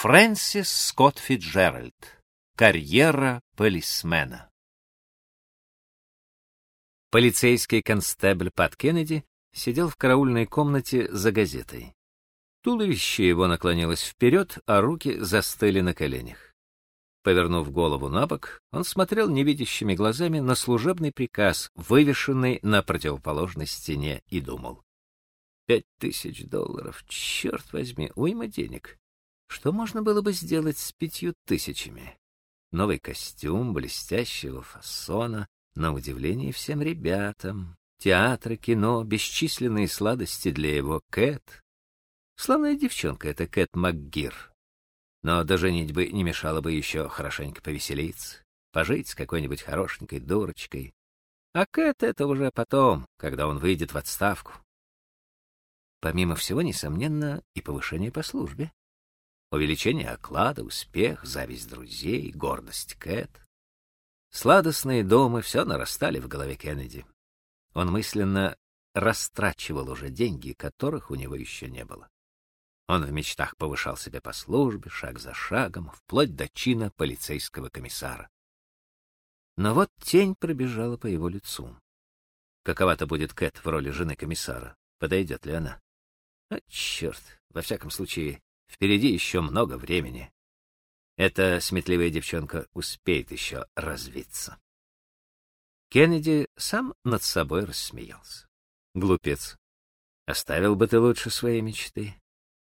Фрэнсис Скотт Фитджеральд. Карьера полисмена. Полицейский констебль Пат Кеннеди сидел в караульной комнате за газетой. Туловище его наклонилось вперед, а руки застыли на коленях. Повернув голову на бок, он смотрел невидящими глазами на служебный приказ, вывешенный на противоположной стене, и думал. Пять тысяч долларов, черт возьми, уйма денег. Что можно было бы сделать с пятью тысячами? Новый костюм блестящего фасона, на удивление всем ребятам, театры, кино, бесчисленные сладости для его Кэт. Славная девчонка эта Кэт МакГир. Но до женитьбы не мешало бы еще хорошенько повеселиться, пожить с какой-нибудь хорошенькой дурочкой. А Кэт — это уже потом, когда он выйдет в отставку. Помимо всего, несомненно, и повышение по службе. Увеличение оклада, успех, зависть друзей, гордость Кэт. Сладостные домы все нарастали в голове Кеннеди. Он мысленно растрачивал уже деньги, которых у него еще не было. Он в мечтах повышал себя по службе, шаг за шагом, вплоть до чина полицейского комиссара. Но вот тень пробежала по его лицу. Какова-то будет Кэт в роли жены комиссара? Подойдет ли она? А, черт, во всяком случае, впереди еще много времени. Эта сметливая девчонка успеет еще развиться. Кеннеди сам над собой рассмеялся. Глупец. Оставил бы ты лучше свои мечты.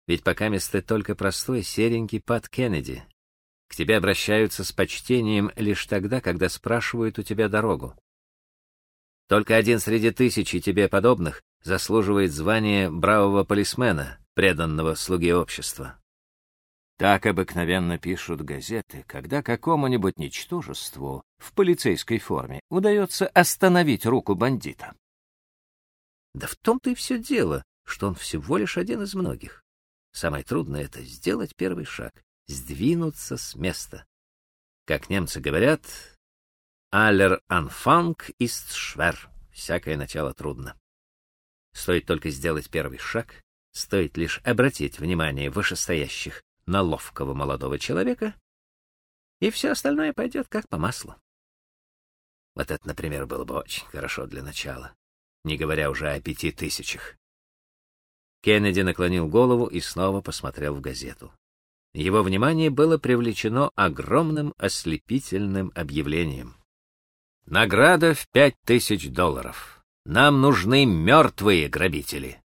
Ведь пока ты только простой, серенький Пат Кеннеди. К тебе обращаются с почтением лишь тогда, когда спрашивают у тебя дорогу. Только один среди тысячи тебе подобных заслуживает звания бравого полисмена, преданного слуге общества. Так обыкновенно пишут газеты, когда какому-нибудь ничтожеству в полицейской форме удается остановить руку бандита. Да в том-то и все дело, что он всего лишь один из многих. Самое трудное — это сделать первый шаг, сдвинуться с места. Как немцы говорят, «Аллер анфанг ist schwer» — всякое начало трудно. Стоит только сделать первый шаг, стоит лишь обратить внимание вышестоящих на ловкого молодого человека, и все остальное пойдет как по маслу. Вот это, например, было бы очень хорошо для начала, не говоря уже о пяти тысячах. Кеннеди наклонил голову и снова посмотрел в газету. Его внимание было привлечено огромным ослепительным объявлением. Награда в пять тысяч долларов. Нам нужны мертвые грабители.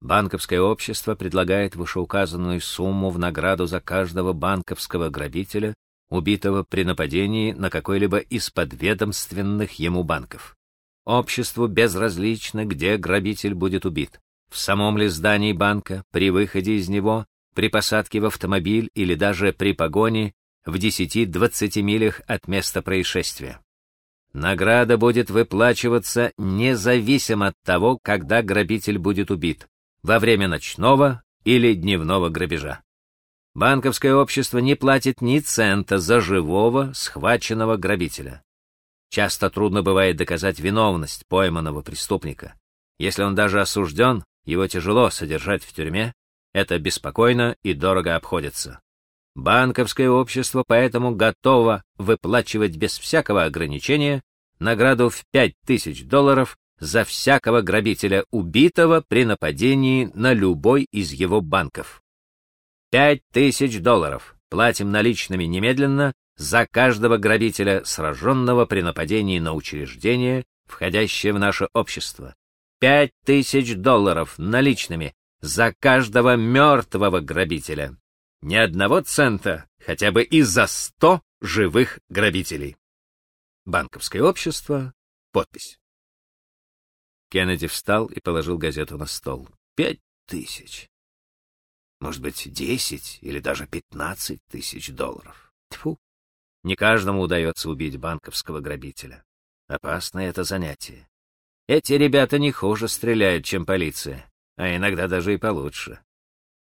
Банковское общество предлагает вышеуказанную сумму в награду за каждого банковского грабителя, убитого при нападении на какой-либо из подведомственных ему банков. Обществу безразлично, где грабитель будет убит. В самом ли здании банка, при выходе из него, при посадке в автомобиль или даже при погоне в 10-20 милях от места происшествия. Награда будет выплачиваться независимо от того, когда грабитель будет убит, во время ночного или дневного грабежа. Банковское общество не платит ни цента за живого, схваченного грабителя. Часто трудно бывает доказать виновность пойманного преступника. Если он даже осужден, его тяжело содержать в тюрьме, это беспокойно и дорого обходится. Банковское общество поэтому готово выплачивать без всякого ограничения награду в 5000 долларов за всякого грабителя, убитого при нападении на любой из его банков. 5000 долларов платим наличными немедленно за каждого грабителя, сраженного при нападении на учреждение, входящее в наше общество. 5000 долларов наличными за каждого мертвого грабителя ни одного цента, хотя бы и за сто живых грабителей. Банковское общество. Подпись. Кеннеди встал и положил газету на стол. Пять тысяч. Может быть, десять или даже пятнадцать тысяч долларов. Тьфу. Не каждому удается убить банковского грабителя. Опасное это занятие. Эти ребята не хуже стреляют, чем полиция, а иногда даже и получше.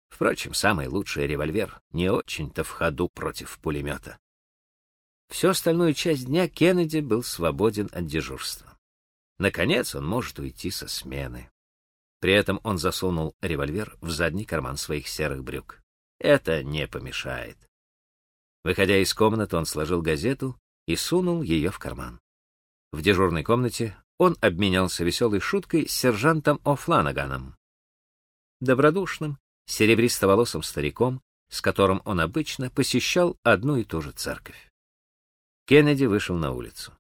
Впрочем, самый лучший револьвер не очень-то в ходу против пулемета. Всю остальную часть дня Кеннеди был свободен от дежурства. Наконец он может уйти со смены. При этом он засунул револьвер в задний карман своих серых брюк. это не помешает. Выходя из комнаты, он сложил газету и сунул ее в карман. В дежурной комнате он обменялся веселой шуткой с сержантом О'Фланаганом, добродушным, серебристоволосым стариком, с которым он обычно посещал одну и ту же церковь. Кеннеди вышел на улицу.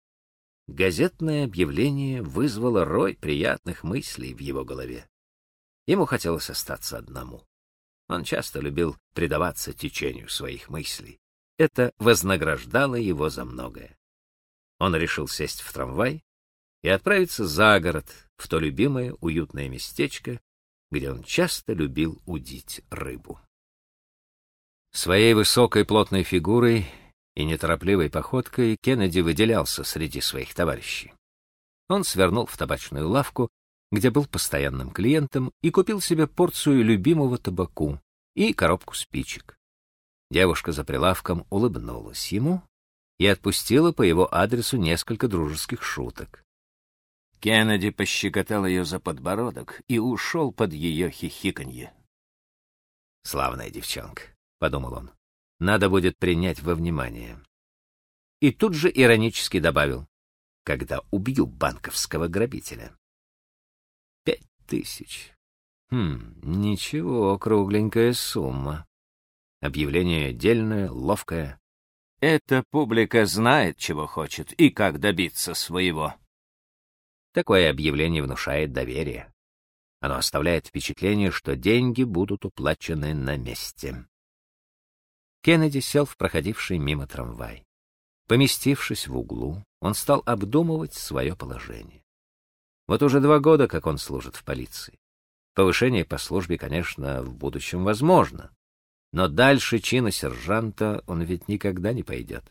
Газетное объявление вызвало рой приятных мыслей в его голове. Ему хотелось остаться одному. Он часто любил предаваться течению своих мыслей. Это вознаграждало его за многое. Он решил сесть в трамвай и отправиться за город, в то любимое уютное местечко, где он часто любил удить рыбу. Своей высокой плотной фигурой и неторопливой походкой Кеннеди выделялся среди своих товарищей. Он свернул в табачную лавку, где был постоянным клиентом, и купил себе порцию любимого табаку и коробку спичек. Девушка за прилавком улыбнулась ему и отпустила по его адресу несколько дружеских шуток. Кеннеди пощекотал ее за подбородок и ушел под ее хихиканье. «Славная девчонка», — подумал он. «Надо будет принять во внимание». И тут же иронически добавил, «когда убью банковского грабителя». «Пять тысяч. Хм, ничего, кругленькая сумма. Объявление дельное, ловкое. Эта публика знает, чего хочет и как добиться своего». Такое объявление внушает доверие. Оно оставляет впечатление, что деньги будут уплачены на месте. Кеннеди сел в проходивший мимо трамвай. Поместившись в углу, он стал обдумывать свое положение. Вот уже два года, как он служит в полиции. Повышение по службе, конечно, в будущем возможно, но дальше чина сержанта он ведь никогда не пойдет.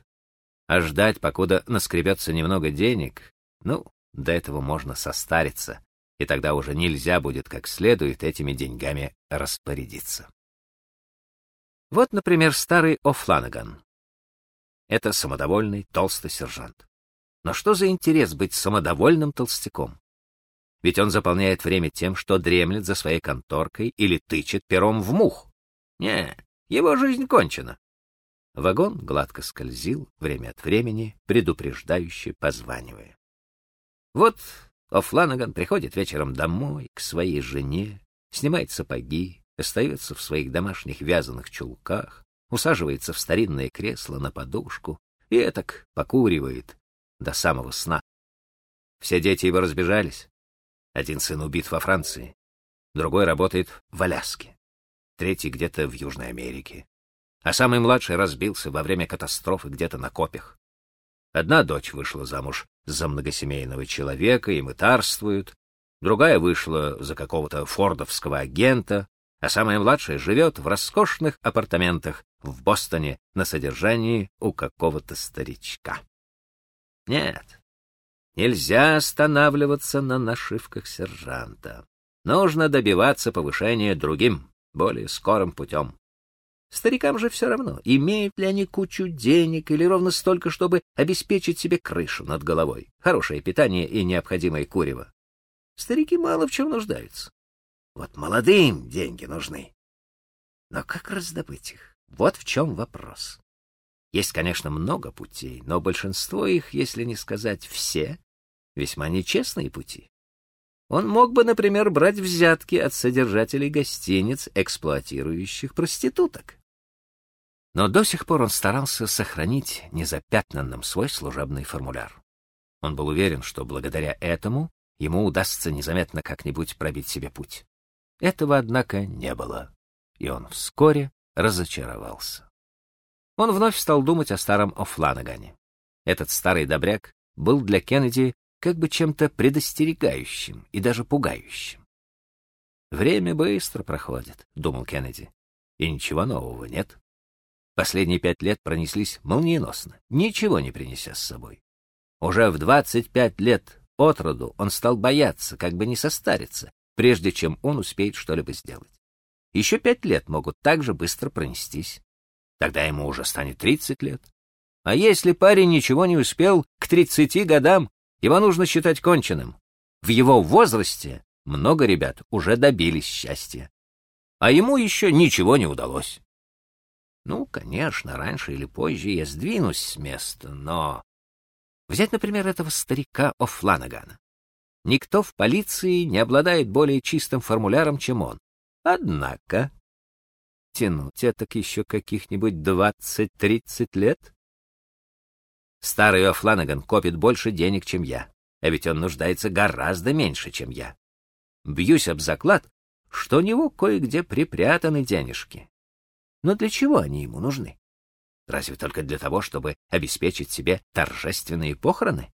А ждать, покуда наскребется немного денег, ну, до этого можно состариться, и тогда уже нельзя будет как следует этими деньгами распорядиться. Вот, например, старый О'Фланаган. Это самодовольный толстый сержант. Но что за интерес быть самодовольным толстяком? Ведь он заполняет время тем, что дремлет за своей конторкой или тычет пером в мух. Не, его жизнь кончена. Вагон гладко скользил, время от времени, предупреждающе позванивая. Вот О'Фланаган приходит вечером домой к своей жене, снимает сапоги, остается в своих домашних вязаных чулках, усаживается в старинное кресло на подушку и этак покуривает до самого сна. Все дети его разбежались. Один сын убит во Франции, другой работает в Аляске, третий где-то в Южной Америке, а самый младший разбился во время катастрофы где-то на копях. Одна дочь вышла замуж за многосемейного человека и мытарствует, другая вышла за какого-то фордовского агента, а самая младшая живет в роскошных апартаментах в Бостоне на содержании у какого-то старичка. Нет, нельзя останавливаться на нашивках сержанта. Нужно добиваться повышения другим, более скорым путем. Старикам же все равно, имеют ли они кучу денег или ровно столько, чтобы обеспечить себе крышу над головой, хорошее питание и необходимое курево. Старики мало в чем нуждаются. Вот молодым деньги нужны. Но как раздобыть их? Вот в чем вопрос. Есть, конечно, много путей, но большинство их, если не сказать все, весьма нечестные пути. Он мог бы, например, брать взятки от содержателей гостиниц, эксплуатирующих проституток. Но до сих пор он старался сохранить незапятнанным свой служебный формуляр. Он был уверен, что благодаря этому ему удастся незаметно как-нибудь пробить себе путь. Этого, однако, не было, и он вскоре разочаровался. Он вновь стал думать о старом О'Фланагане. Этот старый добряк был для Кеннеди как бы чем-то предостерегающим и даже пугающим. «Время быстро проходит», — думал Кеннеди, — «и ничего нового нет». Последние пять лет пронеслись молниеносно, ничего не принеся с собой. Уже в двадцать пять лет от роду он стал бояться, как бы не состариться, прежде чем он успеет что-либо сделать. Еще пять лет могут так же быстро пронестись. Тогда ему уже станет тридцать лет. А если парень ничего не успел к тридцати годам, его нужно считать конченным. В его возрасте много ребят уже добились счастья. А ему еще ничего не удалось. Ну, конечно, раньше или позже я сдвинусь с места, но... Взять, например, этого старика О'Фланагана. Никто в полиции не обладает более чистым формуляром, чем он. Однако тянуть это еще каких-нибудь двадцать-тридцать лет? Старый О'Фланаган копит больше денег, чем я, а ведь он нуждается гораздо меньше, чем я. Бьюсь об заклад, что у него кое-где припрятаны денежки. Но для чего они ему нужны? Разве только для того, чтобы обеспечить себе торжественные похороны?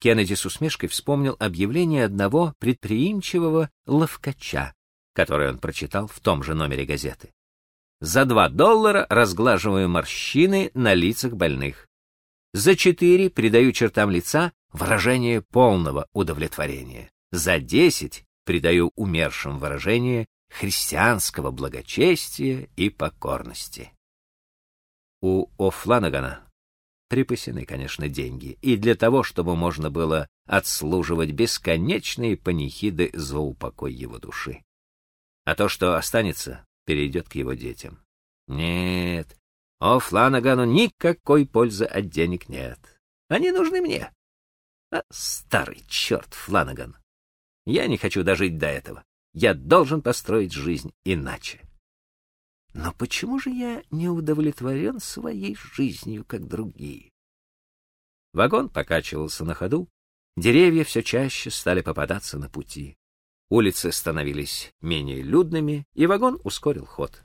Кеннеди с усмешкой вспомнил объявление одного предприимчивого ловкача, которое он прочитал в том же номере газеты. За два доллара разглаживаю морщины на лицах больных. За четыре придаю чертам лица выражение полного удовлетворения. За десять придаю умершим выражение христианского благочестия и покорности. У О'Фланагана припасены, конечно, деньги, и для того, чтобы можно было отслуживать бесконечные панихиды за упокой его души. А то, что останется, перейдет к его детям. Нет, о Фланагану никакой пользы от денег нет. Они нужны мне. А старый черт Фланаган. Я не хочу дожить до этого. Я должен построить жизнь иначе. Но почему же я не удовлетворен своей жизнью, как другие? Вагон покачивался на ходу, деревья все чаще стали попадаться на пути. Улицы становились менее людными, и вагон ускорил ход.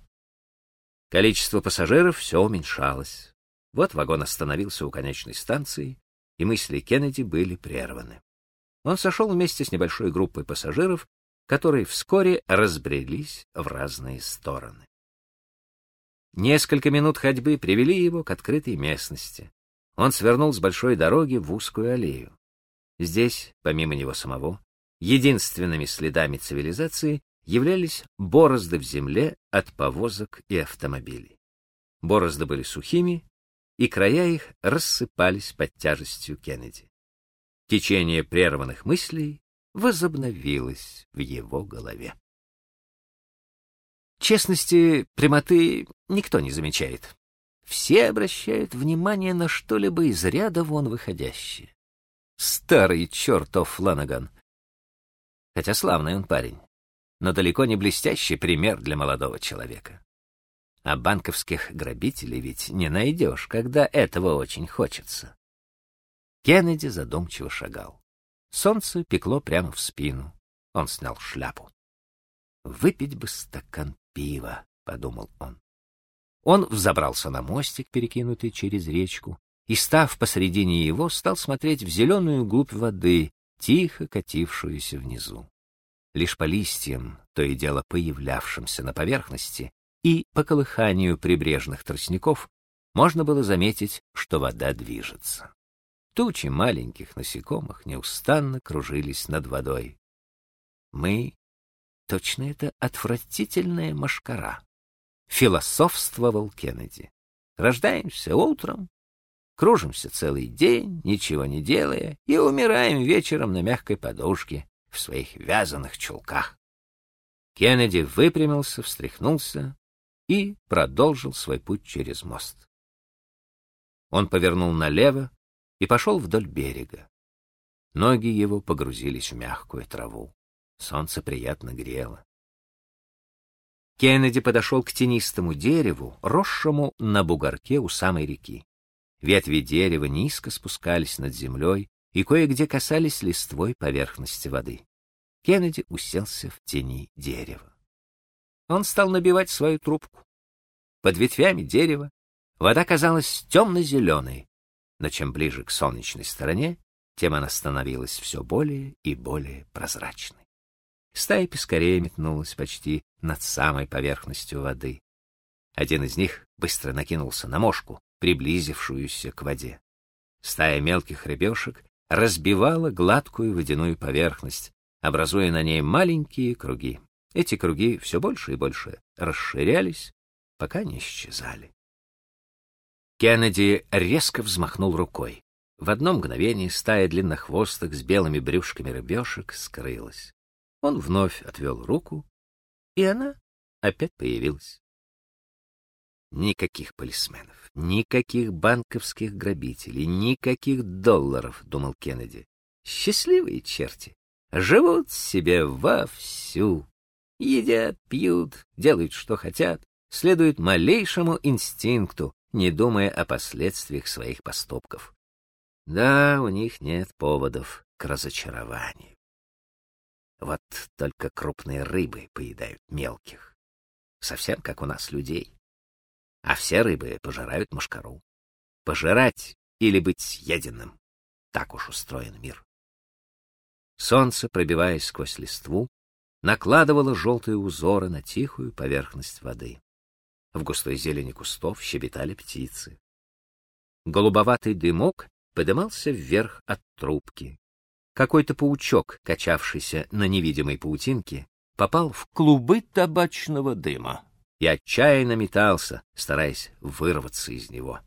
Количество пассажиров все уменьшалось. Вот вагон остановился у конечной станции, и мысли Кеннеди были прерваны. Он сошел вместе с небольшой группой пассажиров, которые вскоре разбрелись в разные стороны. Несколько минут ходьбы привели его к открытой местности. Он свернул с большой дороги в узкую аллею. Здесь, помимо него самого, единственными следами цивилизации являлись борозды в земле от повозок и автомобилей. Борозды были сухими, и края их рассыпались под тяжестью Кеннеди. Течение прерванных мыслей возобновилось в его голове. Честности, прямоты никто не замечает. Все обращают внимание на что-либо из ряда вон выходящее. Старый чертов Фланаган. Хотя славный он парень, но далеко не блестящий пример для молодого человека. А банковских грабителей ведь не найдешь, когда этого очень хочется. Кеннеди задумчиво шагал. Солнце пекло прямо в спину. Он снял шляпу. Выпить бы стакан пива, подумал он. Он взобрался на мостик, перекинутый через речку, и, став посредине его, стал смотреть в зеленую глубь воды, тихо катившуюся внизу. Лишь по листьям, то и дело появлявшимся на поверхности, и по колыханию прибрежных тростников, можно было заметить, что вода движется. Тучи маленьких насекомых неустанно кружились над водой. Мы Точно это отвратительная машкара. Философствовал Кеннеди. Рождаемся утром, кружимся целый день, ничего не делая, и умираем вечером на мягкой подушке в своих вязаных чулках. Кеннеди выпрямился, встряхнулся и продолжил свой путь через мост. Он повернул налево и пошел вдоль берега. Ноги его погрузились в мягкую траву. Солнце приятно грело. Кеннеди подошел к тенистому дереву, росшему на бугорке у самой реки. Ветви дерева низко спускались над землей и кое-где касались листвой поверхности воды. Кеннеди уселся в тени дерева. Он стал набивать свою трубку. Под ветвями дерева вода казалась темно-зеленой, но чем ближе к солнечной стороне, тем она становилась все более и более прозрачной. Стая пескарей метнулась почти над самой поверхностью воды. Один из них быстро накинулся на мошку, приблизившуюся к воде. Стая мелких рыбешек разбивала гладкую водяную поверхность, образуя на ней маленькие круги. Эти круги все больше и больше расширялись, пока не исчезали. Кеннеди резко взмахнул рукой. В одно мгновение стая длиннохвостых с белыми брюшками рыбешек скрылась. Он вновь отвел руку, и она опять появилась. Никаких полисменов, никаких банковских грабителей, никаких долларов, думал Кеннеди. Счастливые черти. Живут себе вовсю. Едят, пьют, делают, что хотят, следуют малейшему инстинкту, не думая о последствиях своих поступков. Да, у них нет поводов к разочарованию. Вот только крупные рыбы поедают мелких. Совсем как у нас людей а все рыбы пожирают мошкару. Пожирать или быть съеденным — так уж устроен мир. Солнце, пробиваясь сквозь листву, накладывало желтые узоры на тихую поверхность воды. В густой зелени кустов щебетали птицы. Голубоватый дымок подымался вверх от трубки. Какой-то паучок, качавшийся на невидимой паутинке, попал в клубы табачного дыма и отчаянно метался, стараясь вырваться из него.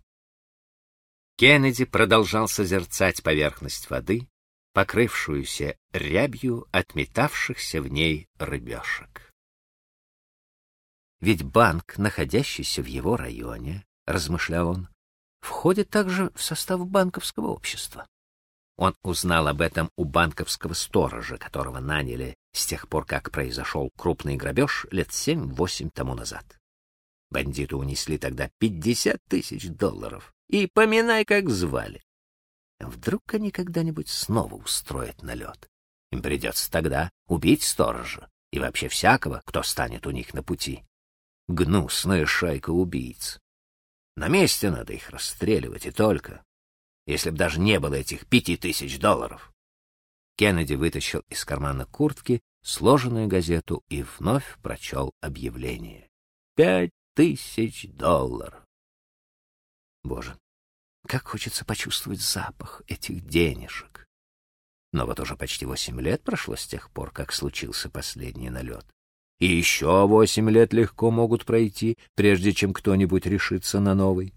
Кеннеди продолжал созерцать поверхность воды, покрывшуюся рябью отметавшихся в ней рыбешек. Ведь банк, находящийся в его районе, размышлял он, входит также в состав банковского общества. Он узнал об этом у банковского сторожа, которого наняли с тех пор, как произошел крупный грабеж лет семь-восемь тому назад. Бандиты унесли тогда пятьдесят тысяч долларов. И поминай, как звали. Вдруг они когда-нибудь снова устроят налет. Им придется тогда убить сторожа и вообще всякого, кто станет у них на пути. Гнусная шайка убийц. На месте надо их расстреливать, и только если б даже не было этих пяти тысяч долларов. Кеннеди вытащил из кармана куртки сложенную газету и вновь прочел объявление. Пять тысяч долларов. Боже, как хочется почувствовать запах этих денежек. Но вот уже почти восемь лет прошло с тех пор, как случился последний налет. И еще восемь лет легко могут пройти, прежде чем кто-нибудь решится на новый.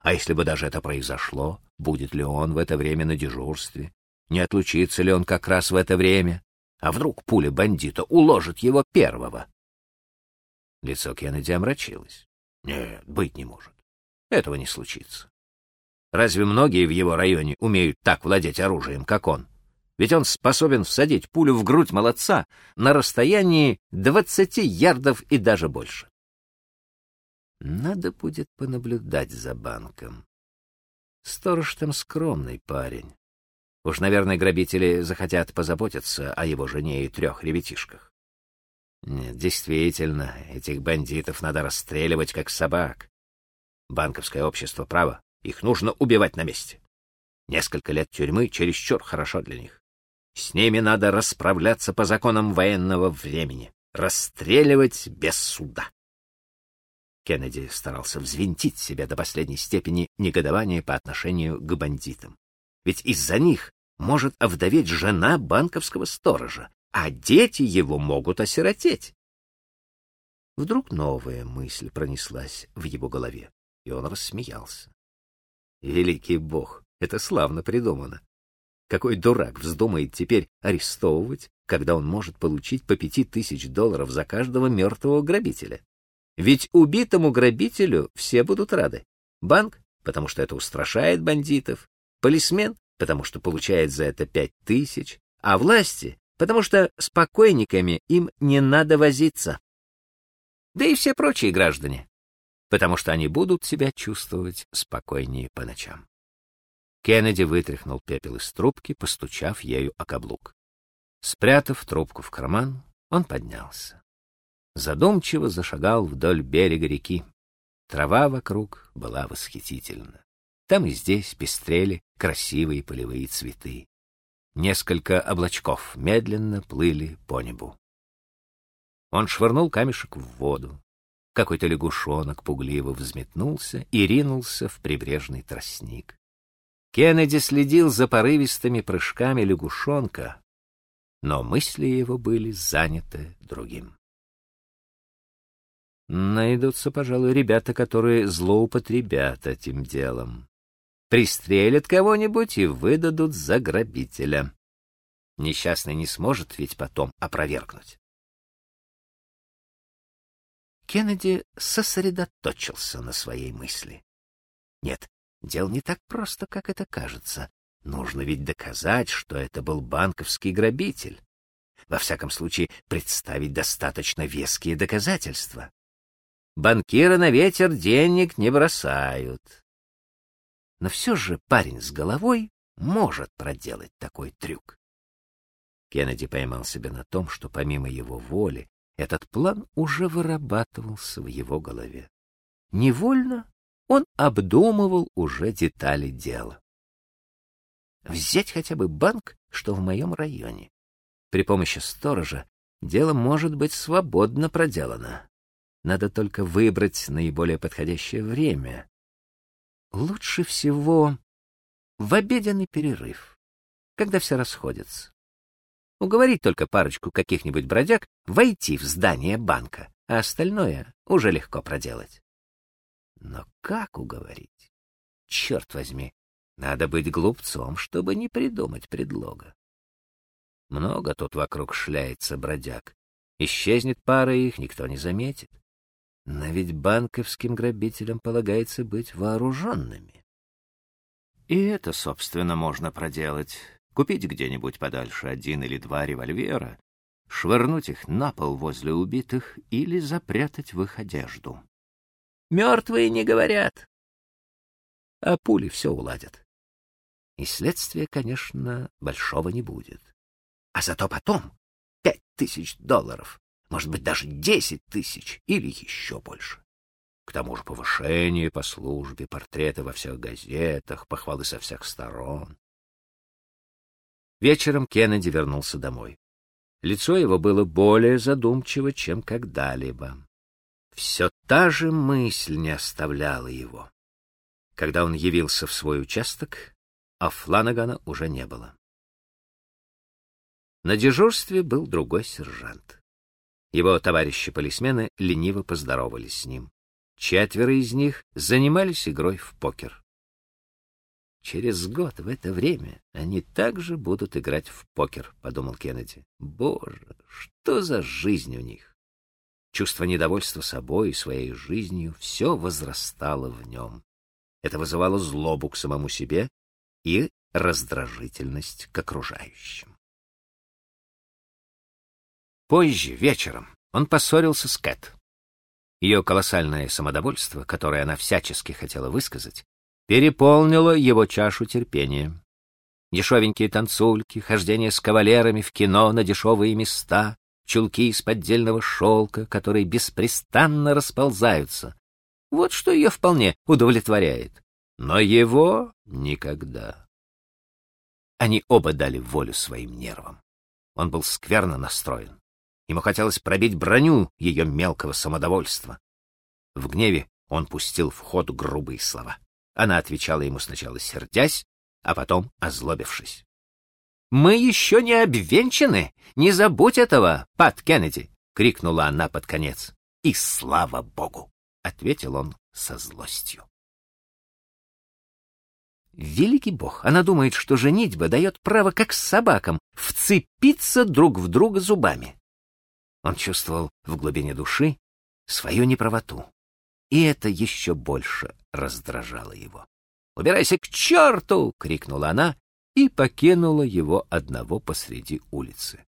А если бы даже это произошло, будет ли он в это время на дежурстве? Не отлучится ли он как раз в это время? А вдруг пуля бандита уложит его первого? Лицо Кеннеди омрачилось. Нет, быть не может. Этого не случится. Разве многие в его районе умеют так владеть оружием, как он? Ведь он способен всадить пулю в грудь молодца на расстоянии двадцати ярдов и даже больше. Надо будет понаблюдать за банком. Сторож там скромный парень. Уж, наверное, грабители захотят позаботиться о его жене и трех ребятишках. Нет, действительно, этих бандитов надо расстреливать как собак. Банковское общество право, их нужно убивать на месте. Несколько лет тюрьмы чересчур хорошо для них. С ними надо расправляться по законам военного времени, расстреливать без суда. Кеннеди старался взвинтить себя до последней степени негодования по отношению к бандитам. Ведь из-за них может овдоветь жена банковского сторожа, а дети его могут осиротеть. Вдруг новая мысль пронеслась в его голове, и он рассмеялся. Великий бог, это славно придумано. Какой дурак вздумает теперь арестовывать, когда он может получить по пяти тысяч долларов за каждого мертвого грабителя? Ведь убитому грабителю все будут рады. Банк, потому что это устрашает бандитов, полисмен, потому что получает за это пять тысяч, а власти, потому что с покойниками им не надо возиться. Да и все прочие граждане, потому что они будут себя чувствовать спокойнее по ночам. Кеннеди вытряхнул пепел из трубки, постучав ею о каблук. Спрятав трубку в карман, он поднялся задумчиво зашагал вдоль берега реки. Трава вокруг была восхитительна. Там и здесь пестрели красивые полевые цветы. Несколько облачков медленно плыли по небу. Он швырнул камешек в воду. Какой-то лягушонок пугливо взметнулся и ринулся в прибрежный тростник. Кеннеди следил за порывистыми прыжками лягушонка, но мысли его были заняты другим. Найдутся, пожалуй, ребята, которые злоупотребят этим делом. Пристрелят кого-нибудь и выдадут за грабителя. Несчастный не сможет ведь потом опровергнуть. Кеннеди сосредоточился на своей мысли. Нет, дело не так просто, как это кажется. Нужно ведь доказать, что это был банковский грабитель. Во всяком случае, представить достаточно веские доказательства. Банкиры на ветер денег не бросают. Но все же парень с головой может проделать такой трюк. Кеннеди поймал себя на том, что помимо его воли этот план уже вырабатывался в его голове. Невольно он обдумывал уже детали дела. Взять хотя бы банк, что в моем районе. При помощи сторожа дело может быть свободно проделано. Надо только выбрать наиболее подходящее время. Лучше всего в обеденный перерыв, когда все расходятся. Уговорить только парочку каких-нибудь бродяг войти в здание банка, а остальное уже легко проделать. Но как уговорить? Черт возьми, надо быть глупцом, чтобы не придумать предлога. Много тут вокруг шляется бродяг. Исчезнет пара их, никто не заметит. Но ведь банковским грабителям полагается быть вооруженными. И это, собственно, можно проделать купить где-нибудь подальше один или два револьвера, швырнуть их на пол возле убитых или запрятать в их одежду. Мертвые не говорят, а пули все уладят. И следствия, конечно, большого не будет. А зато потом пять тысяч долларов, может быть, даже десять тысяч или еще больше. К тому же повышение по службе, портреты во всех газетах, похвалы со всех сторон. Вечером Кеннеди вернулся домой. Лицо его было более задумчиво, чем когда-либо. Все та же мысль не оставляла его. Когда он явился в свой участок, а Фланагана уже не было. На дежурстве был другой сержант. Его товарищи-полисмены лениво поздоровались с ним. Четверо из них занимались игрой в покер. Через год в это время они также будут играть в покер, подумал Кеннеди. Боже, что за жизнь у них? Чувство недовольства собой и своей жизнью все возрастало в нем. Это вызывало злобу к самому себе и раздражительность к окружающим. Позже, вечером, он поссорился с Кэт. Ее колоссальное самодовольство, которое она всячески хотела высказать, переполнило его чашу терпения. Дешевенькие танцульки, хождение с кавалерами в кино на дешевые места, чулки из поддельного шелка, которые беспрестанно расползаются. Вот что ее вполне удовлетворяет. Но его никогда. Они оба дали волю своим нервам. Он был скверно настроен. Ему хотелось пробить броню ее мелкого самодовольства. В гневе он пустил в ход грубые слова. Она отвечала ему сначала сердясь, а потом озлобившись. «Мы еще не обвенчаны! Не забудь этого, Пат Кеннеди!» — крикнула она под конец. «И слава богу!» — ответил он со злостью. Великий бог, она думает, что женитьба дает право, как собакам, вцепиться друг в друга зубами. Он чувствовал в глубине души свою неправоту, и это еще больше раздражало его. «Убирайся к черту!» — крикнула она и покинула его одного посреди улицы.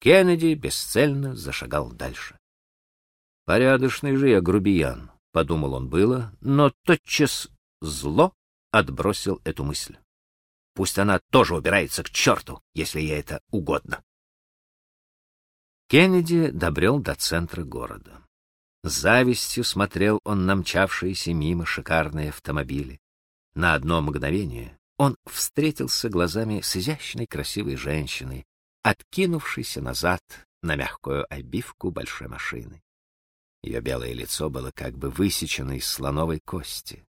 Кеннеди бесцельно зашагал дальше. «Порядочный же я грубиян», — подумал он было, но тотчас зло отбросил эту мысль. Пусть она тоже убирается к черту, если ей это угодно. Кеннеди добрел до центра города. С завистью смотрел он на мчавшиеся мимо шикарные автомобили. На одно мгновение он встретился глазами с изящной красивой женщиной, откинувшейся назад на мягкую обивку большой машины. Ее белое лицо было как бы высечено из слоновой кости.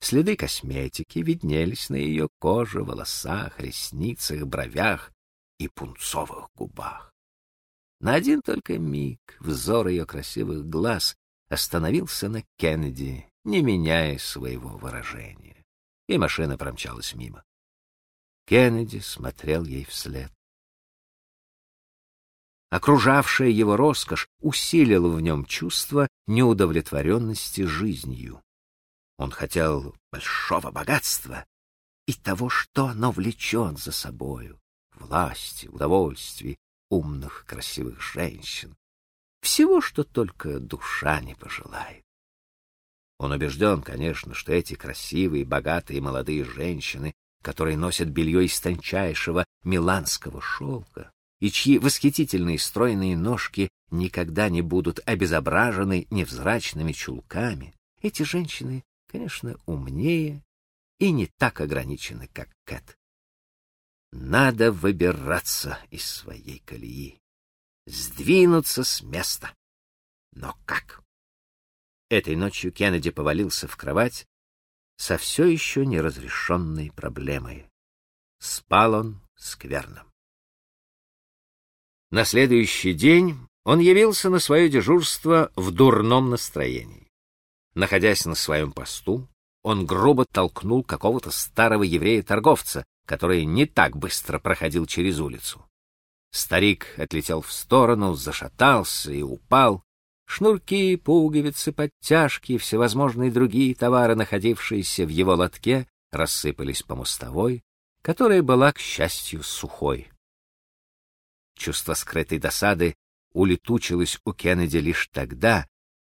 Следы косметики виднелись на ее коже, волосах, ресницах, бровях и пунцовых губах. На один только миг взор ее красивых глаз остановился на Кеннеди, не меняя своего выражения, и машина промчалась мимо. Кеннеди смотрел ей вслед. окружавшая его роскошь усилила в нем чувство неудовлетворенности жизнью. Он хотел большого богатства и того, что оно влечет за собою — власти, удовольствий, умных, красивых женщин. Всего, что только душа не пожелает. Он убежден, конечно, что эти красивые, богатые молодые женщины, которые носят белье из тончайшего миланского шелка, и чьи восхитительные стройные ножки никогда не будут обезображены невзрачными чулками, эти женщины, конечно, умнее и не так ограничены, как Кэт. Надо выбираться из своей колеи, сдвинуться с места. Но как? Этой ночью Кеннеди повалился в кровать со все еще неразрешенной проблемой. Спал он скверно. На следующий день он явился на свое дежурство в дурном настроении. Находясь на своем посту, он грубо толкнул какого-то старого еврея-торговца, который не так быстро проходил через улицу. Старик отлетел в сторону, зашатался и упал. Шнурки, пуговицы, подтяжки и всевозможные другие товары, находившиеся в его лотке, рассыпались по мостовой, которая была, к счастью, сухой. Чувство скрытой досады улетучилось у Кеннеди лишь тогда,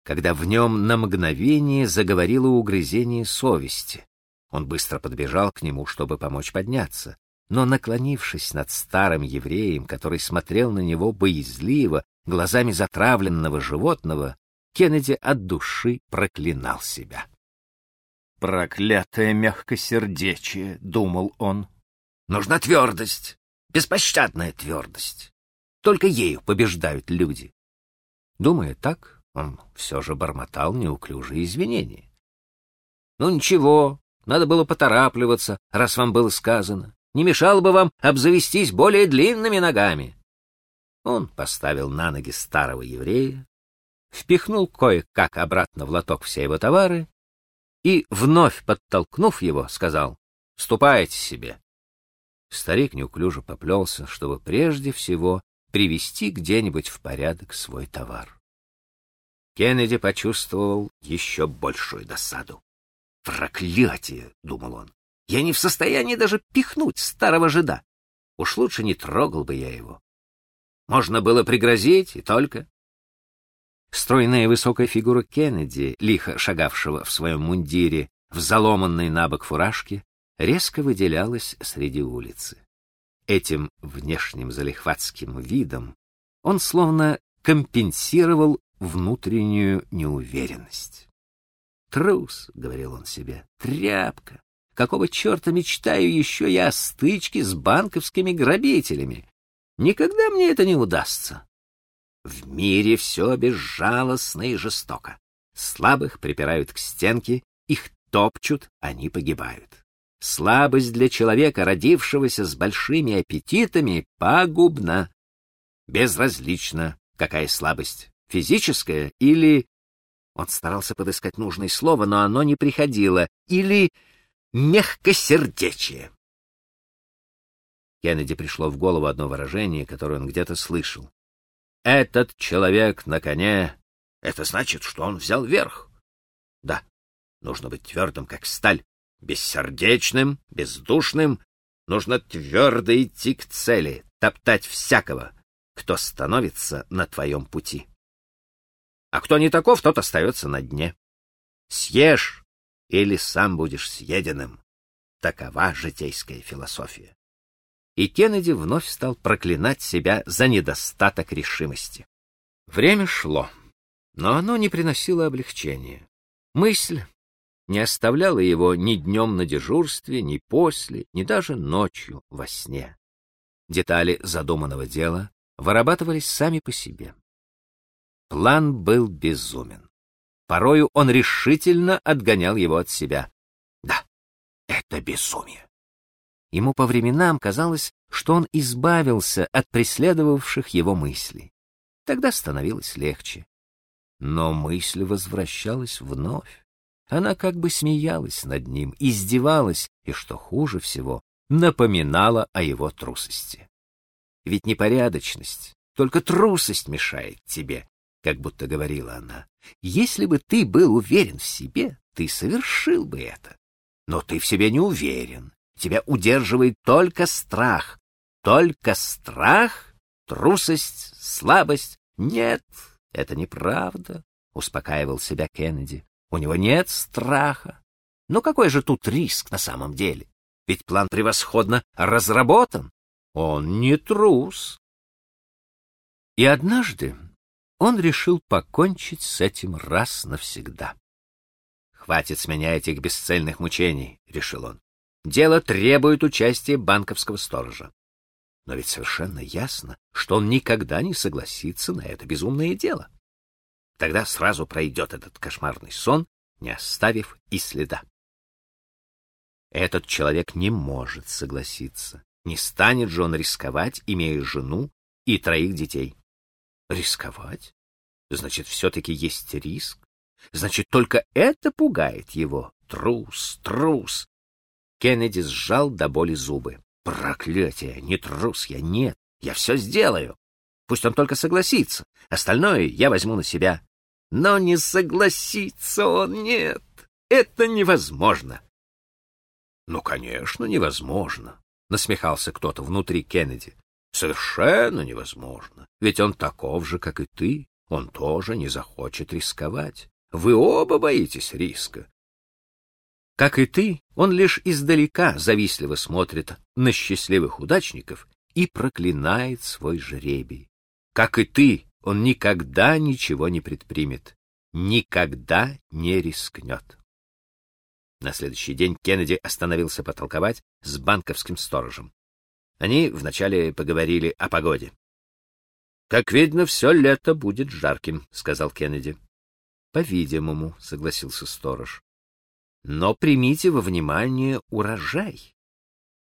когда в нем на мгновение заговорило угрызение совести. Он быстро подбежал к нему, чтобы помочь подняться, но, наклонившись над старым евреем, который смотрел на него боязливо, глазами затравленного животного, Кеннеди от души проклинал себя. «Проклятое мягкосердечие», — думал он. «Нужна твердость, беспощадная твердость. Только ею побеждают люди». Думая так, он все же бормотал неуклюжие извинения. «Ну ничего, надо было поторапливаться, раз вам было сказано. Не мешало бы вам обзавестись более длинными ногами. Он поставил на ноги старого еврея, впихнул кое-как обратно в лоток все его товары и, вновь подтолкнув его, сказал «Ступайте себе». Старик неуклюже поплелся, чтобы прежде всего привести где-нибудь в порядок свой товар. Кеннеди почувствовал еще большую досаду. Проклятие, думал он. Я не в состоянии даже пихнуть старого жида. Уж лучше не трогал бы я его. Можно было пригрозить, и только. Стройная высокая фигура Кеннеди, лихо шагавшего в своем мундире, в заломанной на бок фуражке, резко выделялась среди улицы. Этим внешним залихватским видом он словно компенсировал внутреннюю неуверенность. Трус, — говорил он себе, — тряпка. Какого черта мечтаю еще я о стычке с банковскими грабителями? Никогда мне это не удастся. В мире все безжалостно и жестоко. Слабых припирают к стенке, их топчут, они погибают. Слабость для человека, родившегося с большими аппетитами, пагубна. Безразлично, какая слабость, физическая или он старался подыскать нужное слово, но оно не приходило. Или мягкосердечие. Кеннеди пришло в голову одно выражение, которое он где-то слышал. «Этот человек на коне — это значит, что он взял верх». Да, нужно быть твердым, как сталь, бессердечным, бездушным. Нужно твердо идти к цели, топтать всякого, кто становится на твоем пути а кто не таков, тот остается на дне. Съешь или сам будешь съеденным. Такова житейская философия. И Кеннеди вновь стал проклинать себя за недостаток решимости. Время шло, но оно не приносило облегчения. Мысль не оставляла его ни днем на дежурстве, ни после, ни даже ночью во сне. Детали задуманного дела вырабатывались сами по себе. План был безумен. Порою он решительно отгонял его от себя. Да, это безумие. Ему по временам казалось, что он избавился от преследовавших его мыслей. Тогда становилось легче. Но мысль возвращалась вновь. Она как бы смеялась над ним, издевалась и, что хуже всего, напоминала о его трусости. Ведь непорядочность, Только трусость мешает тебе, как будто говорила она. Если бы ты был уверен в себе, ты совершил бы это. Но ты в себе не уверен. Тебя удерживает только страх. Только страх, трусость, слабость. Нет, это неправда, успокаивал себя Кеннеди. У него нет страха. Но какой же тут риск на самом деле? Ведь план превосходно разработан. Он не трус. И однажды он решил покончить с этим раз навсегда. «Хватит с меня этих бесцельных мучений», — решил он. «Дело требует участия банковского сторожа. Но ведь совершенно ясно, что он никогда не согласится на это безумное дело. Тогда сразу пройдет этот кошмарный сон, не оставив и следа. Этот человек не может согласиться. Не станет же он рисковать, имея жену и троих детей. Рисковать? Значит, все-таки есть риск? Значит, только это пугает его. Трус, трус. Кеннеди сжал до боли зубы. Проклятие! Не трус я, нет. Я все сделаю. Пусть он только согласится. Остальное я возьму на себя. Но не согласится он, нет. Это невозможно. Ну, конечно, невозможно, насмехался кто-то внутри Кеннеди. Совершенно невозможно. Ведь он таков же, как и ты. Он тоже не захочет рисковать. Вы оба боитесь риска. Как и ты, он лишь издалека завистливо смотрит на счастливых удачников и проклинает свой жребий. Как и ты, он никогда ничего не предпримет, никогда не рискнет. На следующий день Кеннеди остановился потолковать с банковским сторожем. Они вначале поговорили о погоде. Как видно, все лето будет жарким, сказал Кеннеди. По-видимому, согласился сторож. Но примите во внимание урожай.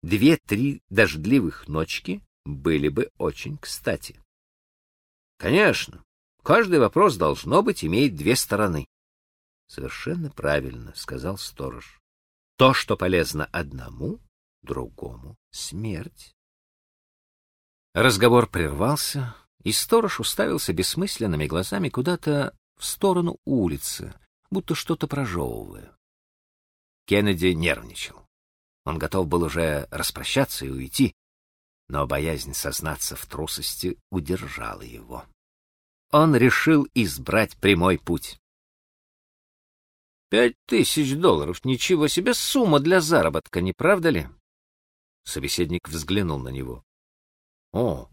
Две-три дождливых ночки были бы очень кстати. Конечно, каждый вопрос должно быть иметь две стороны. Совершенно правильно, сказал сторож. То, что полезно одному, другому смерть. Разговор прервался, и сторож уставился бессмысленными глазами куда-то в сторону улицы, будто что-то прожевывая. Кеннеди нервничал. Он готов был уже распрощаться и уйти, но боязнь сознаться в трусости удержала его. Он решил избрать прямой путь. Пять тысяч долларов — ничего себе сумма для заработка, не правда ли? Собеседник взглянул на него. — О,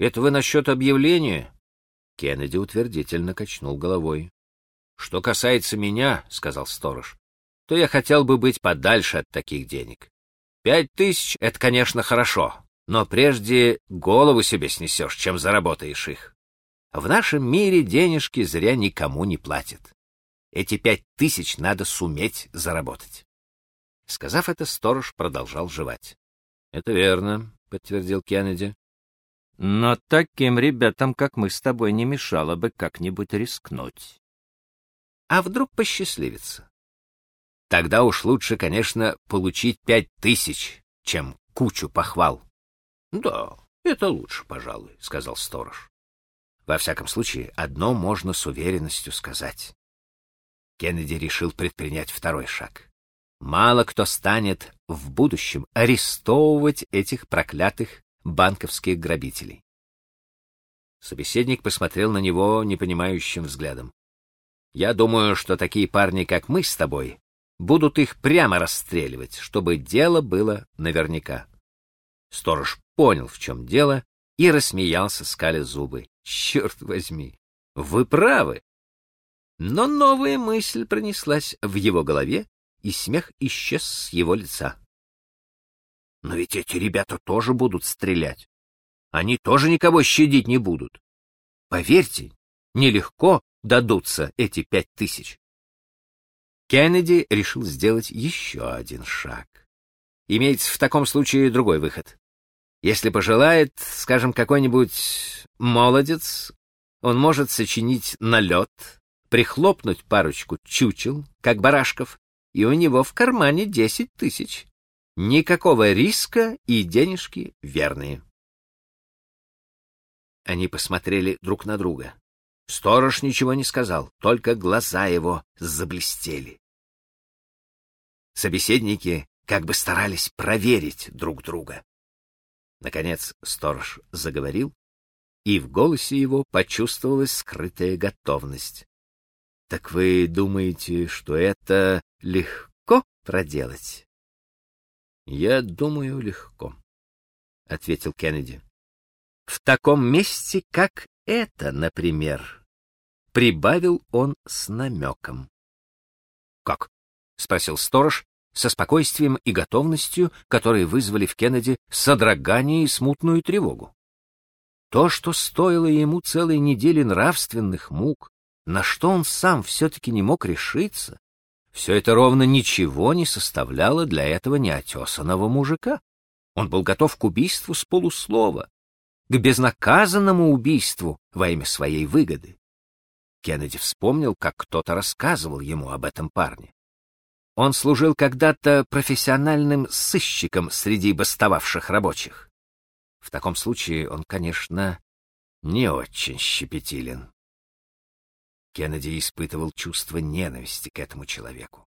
это вы насчет объявления? Кеннеди утвердительно качнул головой. — Что касается меня, — сказал сторож, — то я хотел бы быть подальше от таких денег. Пять тысяч — это, конечно, хорошо, но прежде голову себе снесешь, чем заработаешь их. В нашем мире денежки зря никому не платят. Эти пять тысяч надо суметь заработать. Сказав это, сторож продолжал жевать. — Это верно, — подтвердил Кеннеди. — Но таким ребятам, как мы с тобой, не мешало бы как-нибудь рискнуть. А вдруг посчастливится? Тогда уж лучше, конечно, получить пять тысяч, чем кучу похвал. — Да, это лучше, пожалуй, — сказал сторож. Во всяком случае, одно можно с уверенностью сказать. Кеннеди решил предпринять второй шаг. Мало кто станет в будущем арестовывать этих проклятых банковских грабителей. Собеседник посмотрел на него непонимающим взглядом. Я думаю, что такие парни, как мы с тобой, будут их прямо расстреливать, чтобы дело было наверняка. Сторож понял, в чем дело, и рассмеялся, скаля зубы. Черт возьми, вы правы. Но новая мысль пронеслась в его голове, и смех исчез с его лица. Но ведь эти ребята тоже будут стрелять. Они тоже никого щадить не будут. Поверьте, нелегко дадутся эти пять тысяч. Кеннеди решил сделать еще один шаг. Имеется в таком случае другой выход. Если пожелает, скажем, какой-нибудь молодец, он может сочинить налет прихлопнуть парочку чучел, как барашков, и у него в кармане десять тысяч. Никакого риска и денежки верные. Они посмотрели друг на друга. Сторож ничего не сказал, только глаза его заблестели. Собеседники как бы старались проверить друг друга. Наконец сторож заговорил, и в голосе его почувствовалась скрытая готовность. — Так вы думаете, что это легко проделать? — Я думаю, легко, — ответил Кеннеди. — В таком месте, как это, например, — прибавил он с намеком. — Как? — спросил сторож со спокойствием и готовностью, которые вызвали в Кеннеди содрогание и смутную тревогу. То, что стоило ему целой недели нравственных мук, на что он сам все-таки не мог решиться, все это ровно ничего не составляло для этого неотесанного мужика. Он был готов к убийству с полуслова, к безнаказанному убийству во имя своей выгоды. Кеннеди вспомнил, как кто-то рассказывал ему об этом парне. Он служил когда-то профессиональным сыщиком среди бастовавших рабочих. В таком случае он, конечно, не очень щепетилен. Кеннеди испытывал чувство ненависти к этому человеку.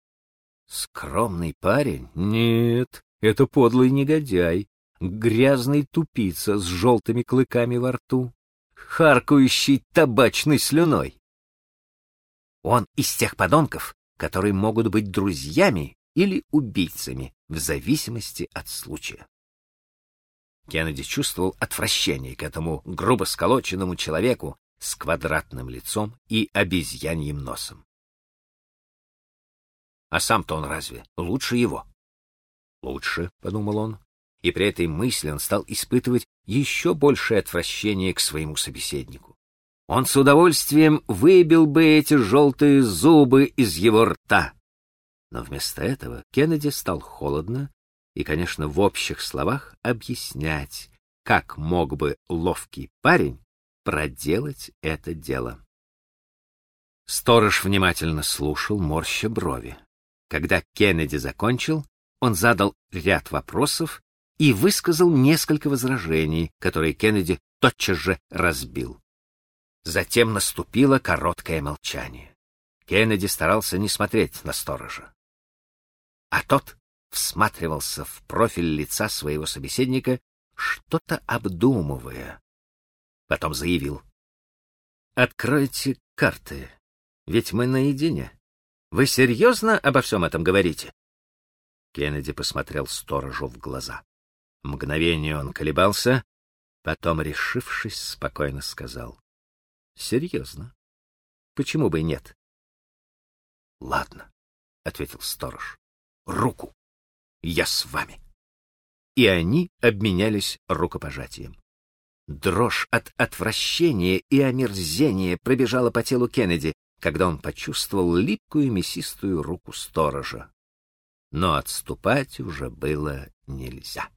Скромный парень? Нет, это подлый негодяй, грязный тупица с желтыми клыками во рту, харкающий табачной слюной. Он из тех подонков, которые могут быть друзьями или убийцами, в зависимости от случая. Кеннеди чувствовал отвращение к этому грубо сколоченному человеку с квадратным лицом и обезьяньим носом. А сам-то он разве лучше его? Лучше, — подумал он, и при этой мысли он стал испытывать еще большее отвращение к своему собеседнику. Он с удовольствием выбил бы эти желтые зубы из его рта. Но вместо этого Кеннеди стал холодно и, конечно, в общих словах объяснять, как мог бы ловкий парень проделать это дело. Сторож внимательно слушал, морща брови. Когда Кеннеди закончил, он задал ряд вопросов и высказал несколько возражений, которые Кеннеди тотчас же разбил. Затем наступило короткое молчание. Кеннеди старался не смотреть на сторожа. А тот всматривался в профиль лица своего собеседника, что-то обдумывая. Потом заявил. «Откройте карты, ведь мы наедине. Вы серьезно обо всем этом говорите?» Кеннеди посмотрел сторожу в глаза. Мгновение он колебался, потом, решившись, спокойно сказал. Серьезно. Почему бы и нет? Ладно, ответил сторож. Руку. Я с вами. И они обменялись рукопожатием. Дрожь от отвращения и омерзения пробежала по телу Кеннеди, когда он почувствовал липкую мясистую руку сторожа. Но отступать уже было нельзя.